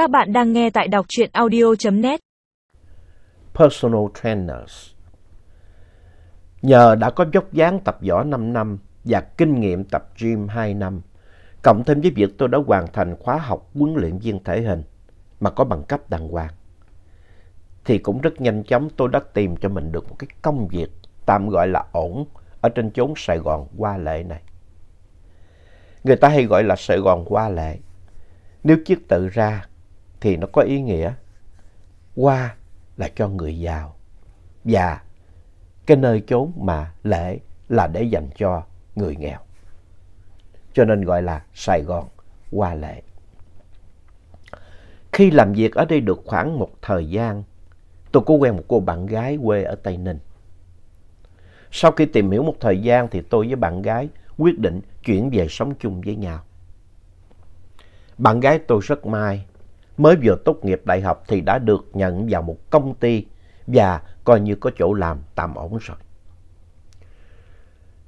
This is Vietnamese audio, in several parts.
Các bạn đang nghe tại đọc truyện audio.net Personal Trainers Nhờ đã có dốc dáng tập võ 5 năm và kinh nghiệm tập gym 2 năm, cộng thêm với việc tôi đã hoàn thành khóa học huấn luyện viên thể hình mà có bằng cấp đàng hoàng, thì cũng rất nhanh chóng tôi đã tìm cho mình được một cái công việc tạm gọi là ổn ở trên chốn Sài Gòn qua Lệ này. Người ta hay gọi là Sài Gòn qua Lệ. Nếu chiếc tự ra thì nó có ý nghĩa Qua là cho người giàu và cái nơi chốn mà lễ là để dành cho người nghèo. Cho nên gọi là Sài Gòn qua lễ. Khi làm việc ở đây được khoảng một thời gian, tôi có quen một cô bạn gái quê ở Tây Ninh. Sau khi tìm hiểu một thời gian thì tôi với bạn gái quyết định chuyển về sống chung với nhau. Bạn gái tôi rất may, mới vừa tốt nghiệp đại học thì đã được nhận vào một công ty và coi như có chỗ làm tạm ổn rồi.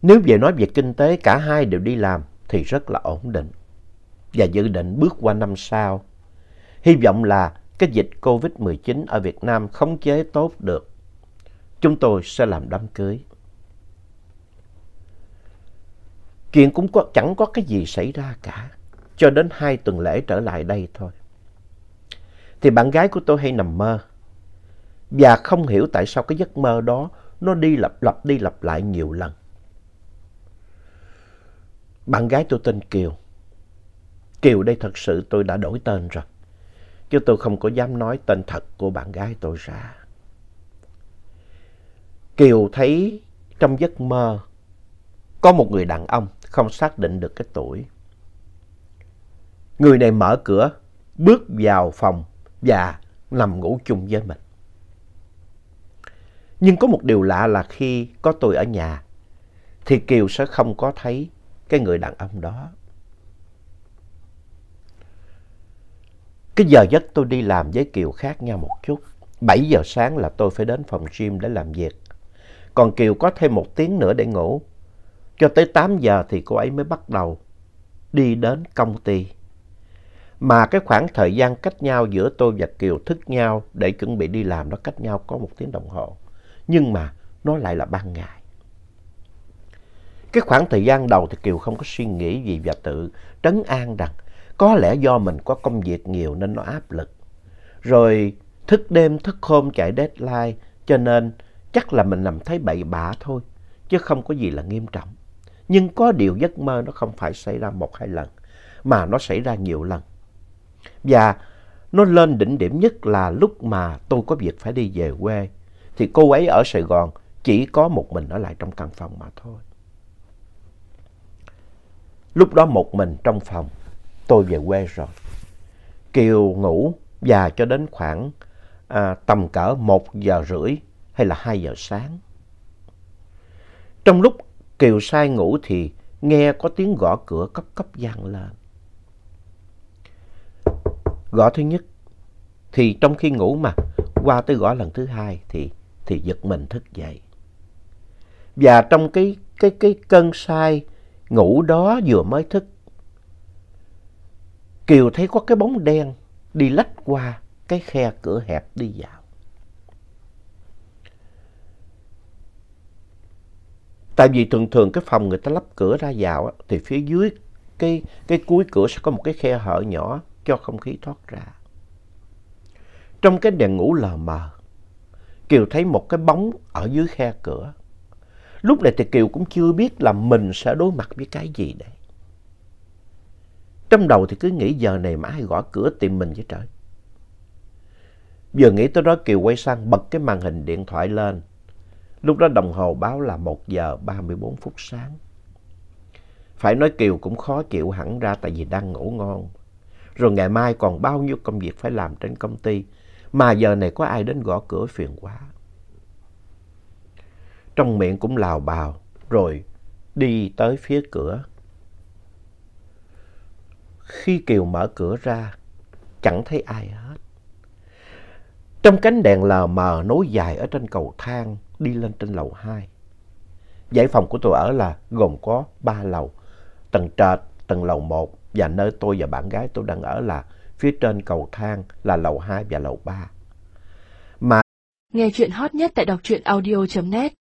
Nếu về nói về kinh tế cả hai đều đi làm thì rất là ổn định và dự định bước qua năm sau. Hy vọng là cái dịch Covid-19 ở Việt Nam khống chế tốt được. Chúng tôi sẽ làm đám cưới. Chuyện cũng có, chẳng có cái gì xảy ra cả. Cho đến hai tuần lễ trở lại đây thôi. Thì bạn gái của tôi hay nằm mơ. Và không hiểu tại sao cái giấc mơ đó nó đi lặp lặp đi lặp lại nhiều lần. Bạn gái tôi tên Kiều. Kiều đây thật sự tôi đã đổi tên rồi. Chứ tôi không có dám nói tên thật của bạn gái tôi ra. Kiều thấy trong giấc mơ có một người đàn ông không xác định được cái tuổi. Người này mở cửa, bước vào phòng và nằm ngủ chung với mình. Nhưng có một điều lạ là khi có tôi ở nhà, thì Kiều sẽ không có thấy cái người đàn ông đó. Cái giờ giấc tôi đi làm với Kiều khác nhau một chút. 7 giờ sáng là tôi phải đến phòng gym để làm việc. Còn Kiều có thêm một tiếng nữa để ngủ. Cho tới 8 giờ thì cô ấy mới bắt đầu đi đến công ty. Mà cái khoảng thời gian cách nhau giữa tôi và Kiều thức nhau để chuẩn bị đi làm nó cách nhau có một tiếng đồng hồ. Nhưng mà nó lại là ban ngày. Cái khoảng thời gian đầu thì Kiều không có suy nghĩ gì và tự trấn an rằng có lẽ do mình có công việc nhiều nên nó áp lực. Rồi thức đêm, thức hôm chạy deadline, cho nên chắc là mình nằm thấy bậy bạ thôi, chứ không có gì là nghiêm trọng. Nhưng có điều giấc mơ nó không phải xảy ra một hai lần, mà nó xảy ra nhiều lần. Và nó lên đỉnh điểm nhất là lúc mà tôi có việc phải đi về quê thì cô ấy ở Sài Gòn chỉ có một mình ở lại trong căn phòng mà thôi. Lúc đó một mình trong phòng, tôi về quê rồi. Kiều ngủ và cho đến khoảng à, tầm cỡ một giờ rưỡi hay là hai giờ sáng. Trong lúc Kiều say ngủ thì nghe có tiếng gõ cửa cấp cấp vang lên. Gõ thứ nhất thì trong khi ngủ mà qua tới gõ lần thứ hai thì thì giật mình thức dậy. Và trong cái cái cái cơn say ngủ đó vừa mới thức Kiều thấy có cái bóng đen đi lách qua cái khe cửa hẹp đi vào. Tại vì thường thường cái phòng người ta lắp cửa ra vào thì phía dưới cái, cái cuối cửa sẽ có một cái khe hở nhỏ cho không khí thoát ra. Trong cái đèn ngủ lờ mờ, Kiều thấy một cái bóng ở dưới khe cửa. Lúc này thì Kiều cũng chưa biết là mình sẽ đối mặt với cái gì đây. Trong đầu thì cứ nghĩ giờ này mà ai gõ cửa tìm mình chứ trời. Vừa nghĩ tới đó Kiều quay sang bật cái màn hình điện thoại lên. Lúc đó đồng hồ báo là 1 giờ 34 phút sáng. Phải nói Kiều cũng khó chịu hẳn ra tại vì đang ngủ ngon. Rồi ngày mai còn bao nhiêu công việc phải làm trên công ty. Mà giờ này có ai đến gõ cửa phiền quá. Trong miệng cũng lào bào. Rồi đi tới phía cửa. Khi Kiều mở cửa ra, chẳng thấy ai hết. Trong cánh đèn lờ mờ nối dài ở trên cầu thang đi lên trên lầu 2. Dãy phòng của tôi ở là gồm có 3 lầu, tầng trệt, tầng lầu 1 và nơi tôi và bạn gái tôi đang ở là phía trên cầu thang, là lầu 2 và lầu 3. Nghe chuyện hot nhất tại đọc truyện audio.net